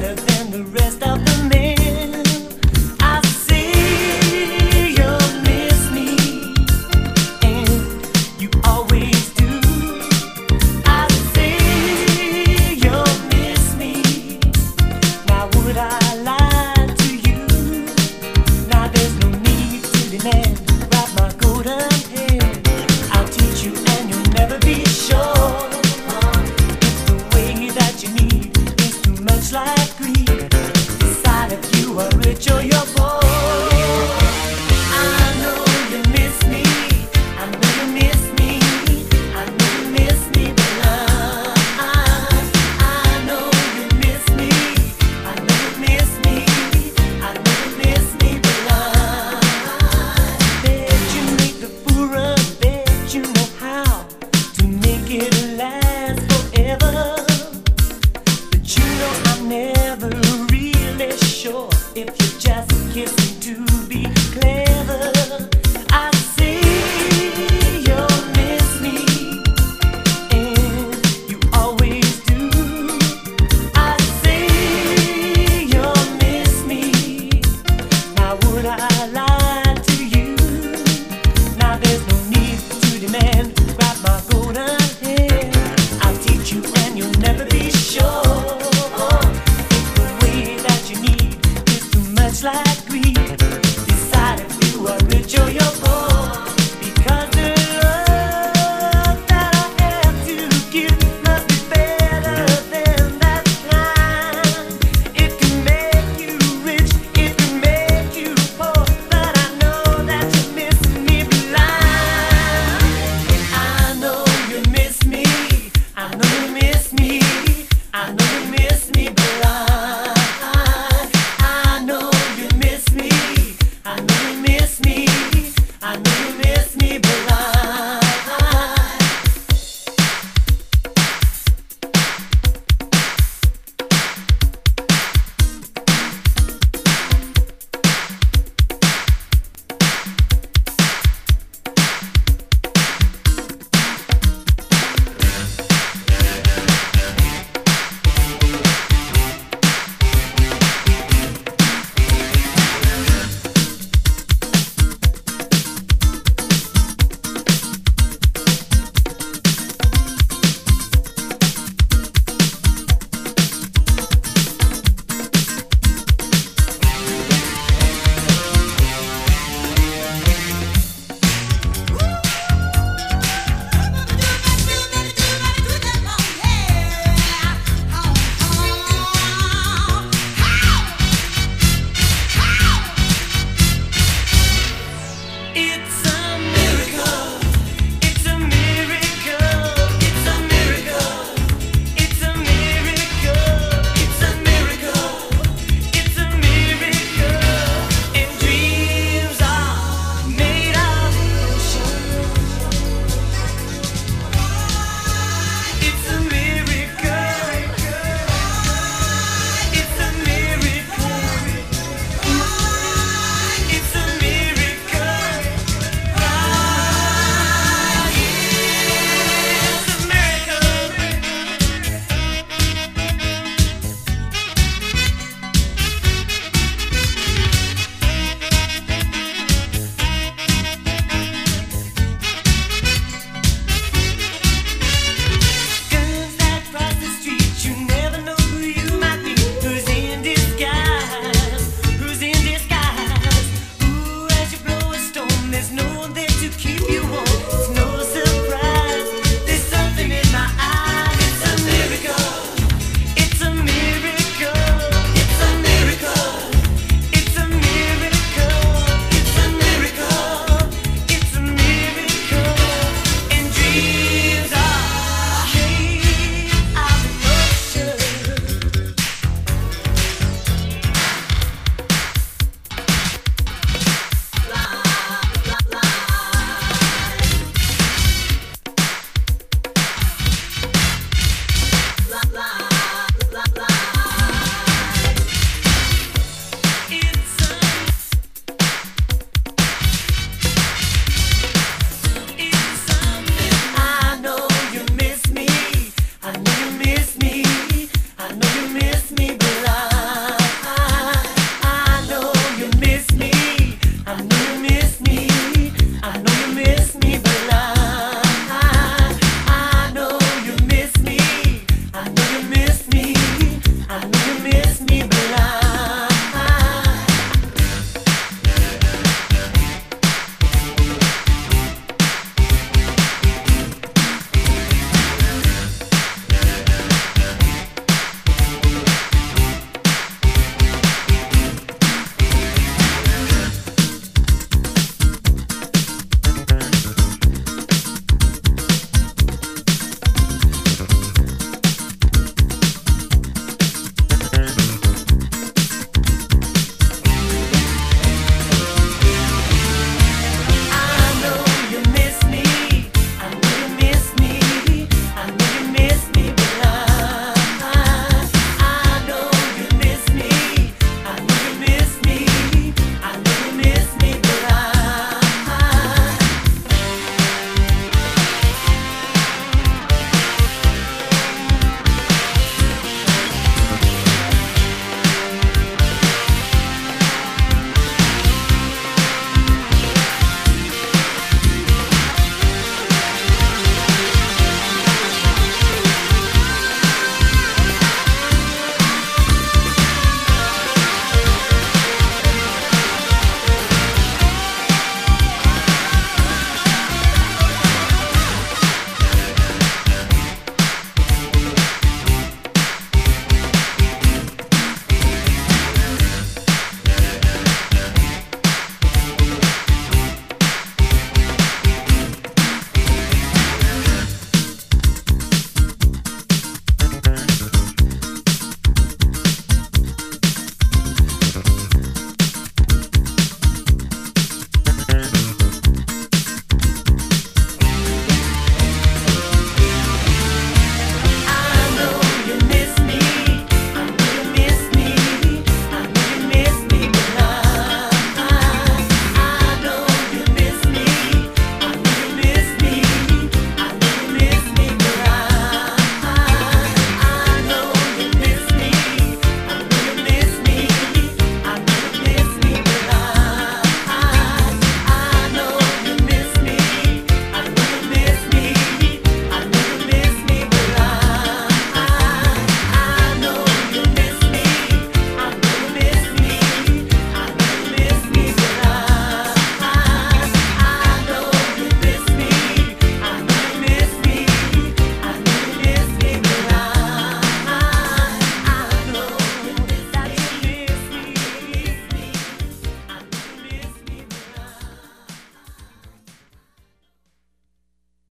Better than the rest of the men.